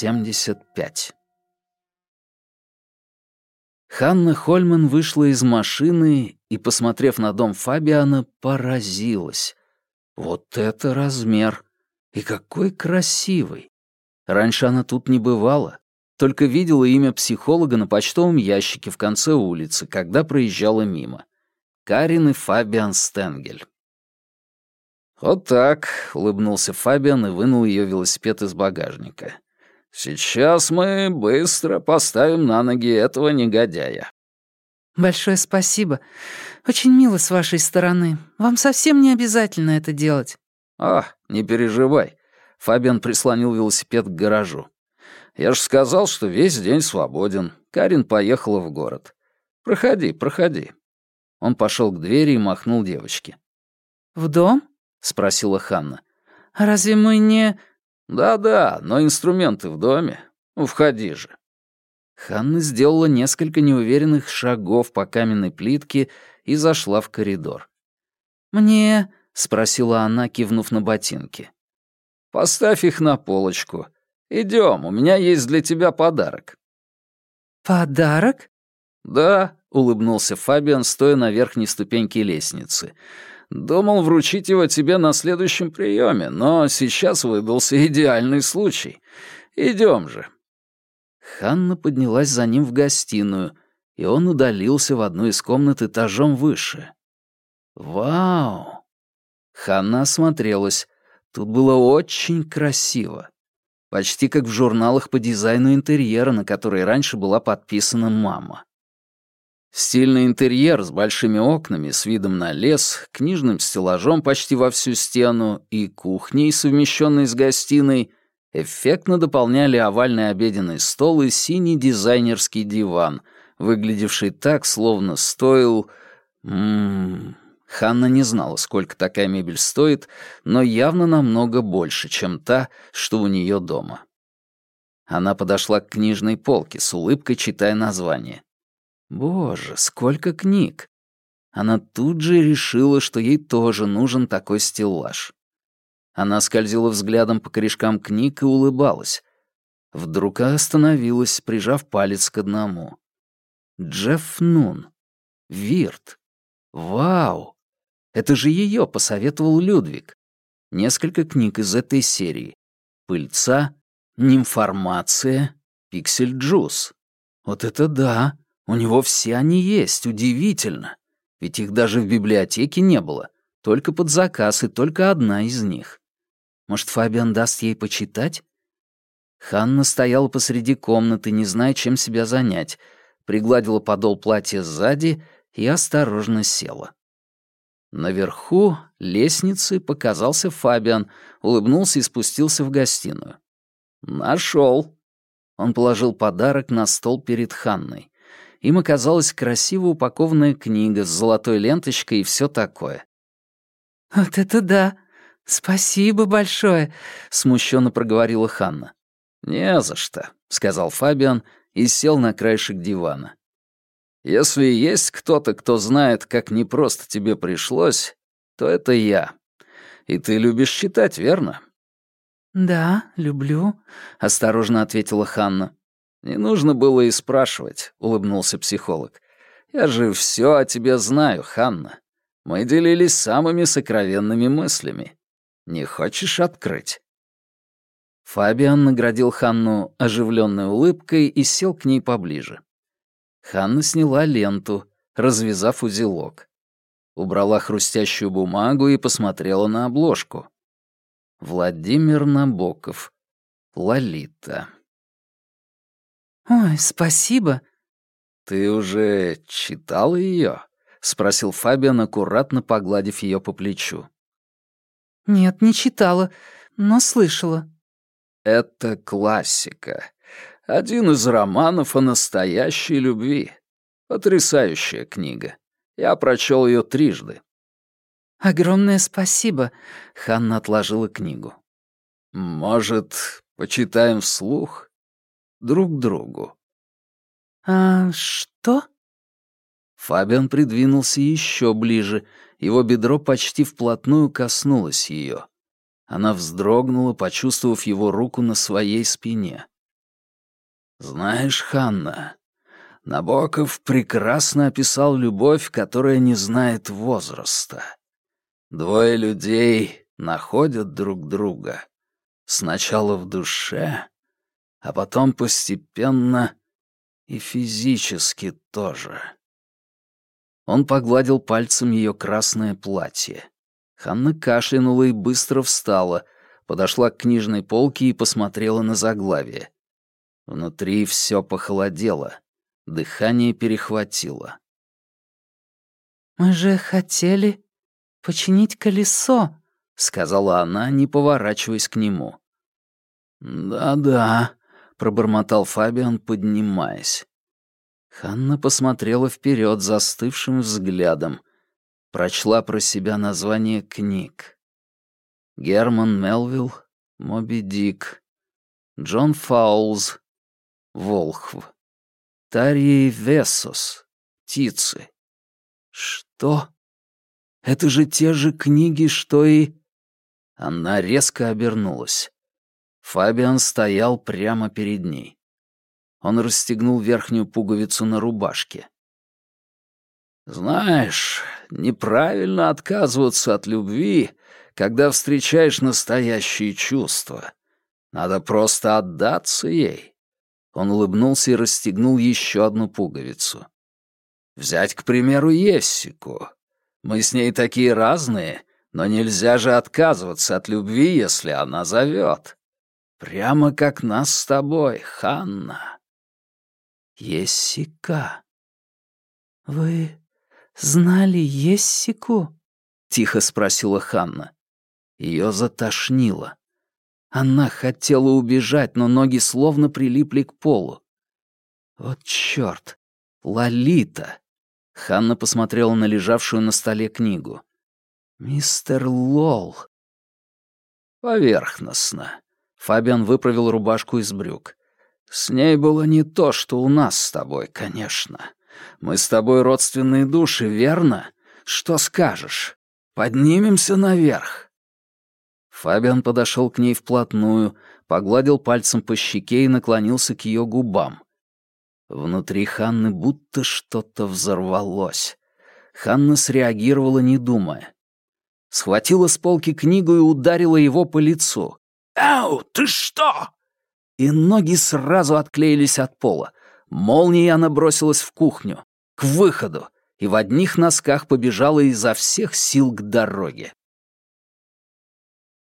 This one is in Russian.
75 Ханна Хольман вышла из машины и, посмотрев на дом Фабиана, поразилась. Вот это размер! И какой красивый! Раньше она тут не бывала, только видела имя психолога на почтовом ящике в конце улицы, когда проезжала мимо. Карин и Фабиан Стенгель. «Вот так», — улыбнулся Фабиан и вынул ее велосипед из багажника. «Сейчас мы быстро поставим на ноги этого негодяя». «Большое спасибо. Очень мило с вашей стороны. Вам совсем не обязательно это делать». «А, не переживай». Фабиан прислонил велосипед к гаражу. «Я же сказал, что весь день свободен. Карин поехала в город. Проходи, проходи». Он пошел к двери и махнул девочке. «В дом?» — спросила Ханна. «А разве мы не...» «Да-да, но инструменты в доме. Ну, входи же». Ханна сделала несколько неуверенных шагов по каменной плитке и зашла в коридор. «Мне...» — спросила она, кивнув на ботинки. «Поставь их на полочку. Идем, у меня есть для тебя подарок». «Подарок?» «Да», — улыбнулся Фабиан, стоя на верхней ступеньке лестницы. Думал вручить его тебе на следующем приеме, но сейчас выдался идеальный случай. Идем же». Ханна поднялась за ним в гостиную, и он удалился в одну из комнат этажом выше. «Вау!» Ханна осмотрелась. Тут было очень красиво. Почти как в журналах по дизайну интерьера, на которые раньше была подписана «Мама». Стильный интерьер с большими окнами, с видом на лес, книжным стеллажом почти во всю стену и кухней, совмещенной с гостиной, эффектно дополняли овальный обеденный стол и синий дизайнерский диван, выглядевший так, словно стоил... Ммм... Ханна не знала, сколько такая мебель стоит, но явно намного больше, чем та, что у нее дома. Она подошла к книжной полке, с улыбкой читая название. Боже, сколько книг! Она тут же решила, что ей тоже нужен такой стеллаж. Она скользила взглядом по корешкам книг и улыбалась. Вдруг остановилась, прижав палец к одному. Джефф Нун. Вирт. Вау! Это же ее посоветовал Людвиг. Несколько книг из этой серии. Пыльца, Нимформация, Пиксель Джус. Вот это да! У него все они есть, удивительно. Ведь их даже в библиотеке не было. Только под заказ и только одна из них. Может, Фабиан даст ей почитать? Ханна стояла посреди комнаты, не зная, чем себя занять, пригладила подол платья сзади и осторожно села. Наверху лестницы показался Фабиан, улыбнулся и спустился в гостиную. Нашел. Он положил подарок на стол перед Ханной им оказалась красиво упакованная книга с золотой ленточкой и все такое. «Вот это да! Спасибо большое!» — смущенно проговорила Ханна. «Не за что», — сказал Фабиан и сел на краешек дивана. «Если есть кто-то, кто знает, как непросто тебе пришлось, то это я. И ты любишь читать, верно?» «Да, люблю», — осторожно ответила Ханна. «Не нужно было и спрашивать», — улыбнулся психолог. «Я же все о тебе знаю, Ханна. Мы делились самыми сокровенными мыслями. Не хочешь открыть?» Фабиан наградил Ханну оживленной улыбкой и сел к ней поближе. Ханна сняла ленту, развязав узелок. Убрала хрустящую бумагу и посмотрела на обложку. Владимир Набоков. Лолита. «Ой, спасибо». «Ты уже читал ее?» — спросил Фабиан, аккуратно погладив ее по плечу. «Нет, не читала, но слышала». «Это классика. Один из романов о настоящей любви. Потрясающая книга. Я прочел ее трижды». «Огромное спасибо», — Ханна отложила книгу. «Может, почитаем вслух?» Друг другу. «А что?» Фабиан придвинулся еще ближе, его бедро почти вплотную коснулось ее. Она вздрогнула, почувствовав его руку на своей спине. Знаешь, Ханна, Набоков прекрасно описал любовь, которая не знает возраста. Двое людей находят друг друга. Сначала в душе, а потом постепенно и физически тоже. Он погладил пальцем ее красное платье. Ханна кашлянула и быстро встала, подошла к книжной полке и посмотрела на заглавие. Внутри все похолодело, дыхание перехватило. «Мы же хотели починить колесо», — сказала она, не поворачиваясь к нему. «Да-да», — пробормотал Фабиан, поднимаясь. Ханна посмотрела вперед застывшим взглядом, прочла про себя название книг. Герман Мелвилл, Моби Дик, Джон Фаулз, Волхв, Тарий Весос, Птицы. Что? Это же те же книги, что и... Она резко обернулась. Фабиан стоял прямо перед ней. Он расстегнул верхнюю пуговицу на рубашке. «Знаешь, неправильно отказываться от любви, когда встречаешь настоящие чувства. Надо просто отдаться ей». Он улыбнулся и расстегнул еще одну пуговицу. «Взять, к примеру, Ессику. Мы с ней такие разные, но нельзя же отказываться от любви, если она зовет. Прямо как нас с тобой, Ханна». «Ессика. Вы знали Ессику?» — тихо спросила Ханна. Ее затошнило. Она хотела убежать, но ноги словно прилипли к полу. Вот чёрт! Лолита! Ханна посмотрела на лежавшую на столе книгу. «Мистер Лол». «Поверхностно». Фабиан выправил рубашку из брюк. С ней было не то, что у нас с тобой, конечно. Мы с тобой родственные души, верно? Что скажешь? Поднимемся наверх?» Фабиан подошел к ней вплотную, погладил пальцем по щеке и наклонился к ее губам. Внутри Ханны будто что-то взорвалось. Ханна среагировала, не думая. Схватила с полки книгу и ударила его по лицу. «Ау, ты что?» и ноги сразу отклеились от пола. Молнией она бросилась в кухню, к выходу, и в одних носках побежала изо всех сил к дороге.